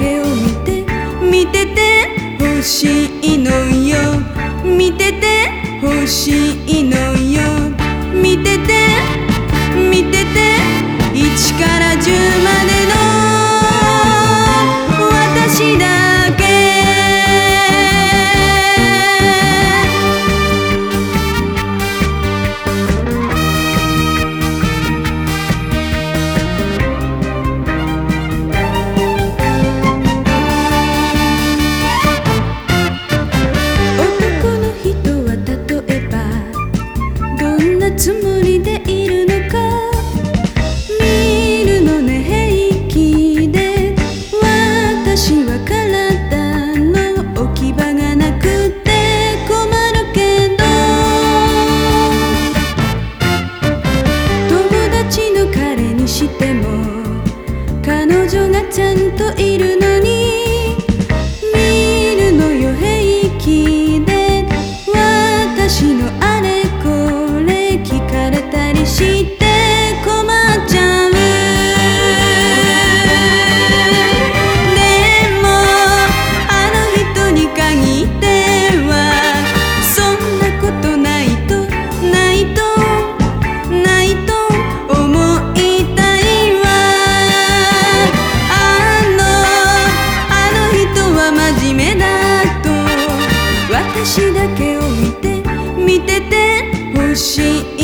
けを見て見てて欲しいのよ。見てて欲しいのよ。見ててちゃんといるのに。見るのよ平気で。私のあれこれ聞かれたりして。私だけを見て見てて欲しい。